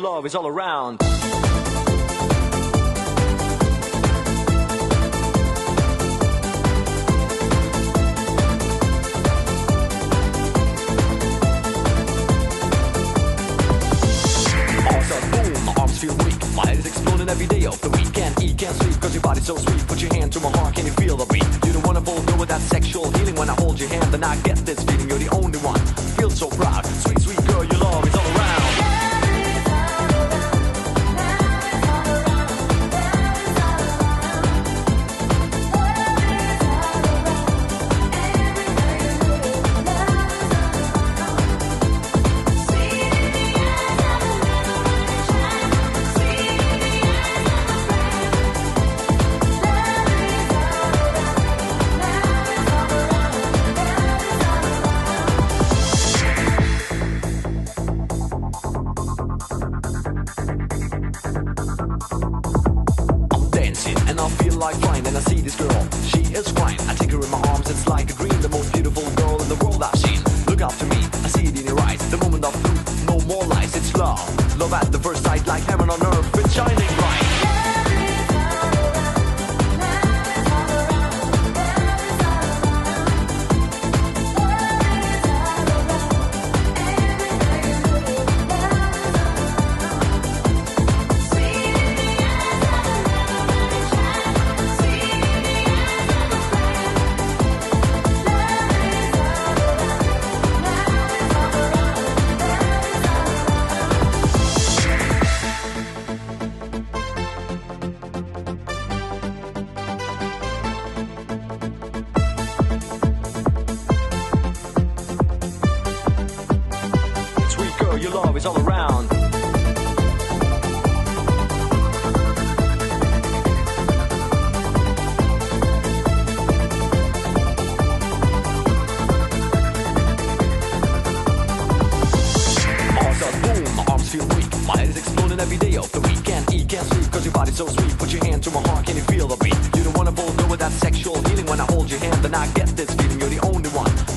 love is all around. Feel weak. My head is exploding every day of the week. Can't eat, can't sleep, cause your body's so sweet. Put your hand to my heart, can you feel the beat? You're the wonderful girl with that sexual healing. When I hold your hand, then I get this feeling. Like and I see this girl. She is fine. I take her in my arms, it's like a dream. Love is all around. Feel weak. My head is exploding every day of the week. Can't eat, can't sleep, cause your body's so sweet. Put your hand to my heart, can you feel the beat? You're the wonderful girl with that sexual healing. When I hold your hand, then I get this feeling. You're the only one.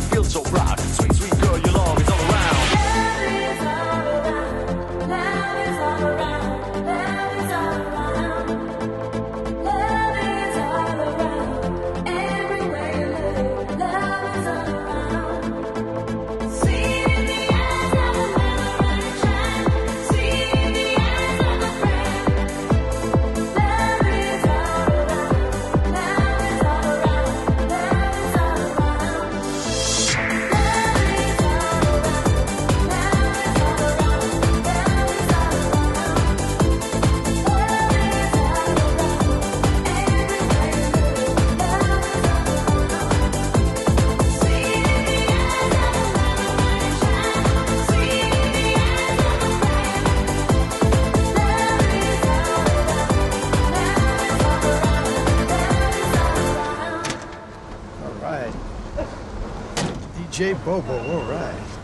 DJ Bobo, all right.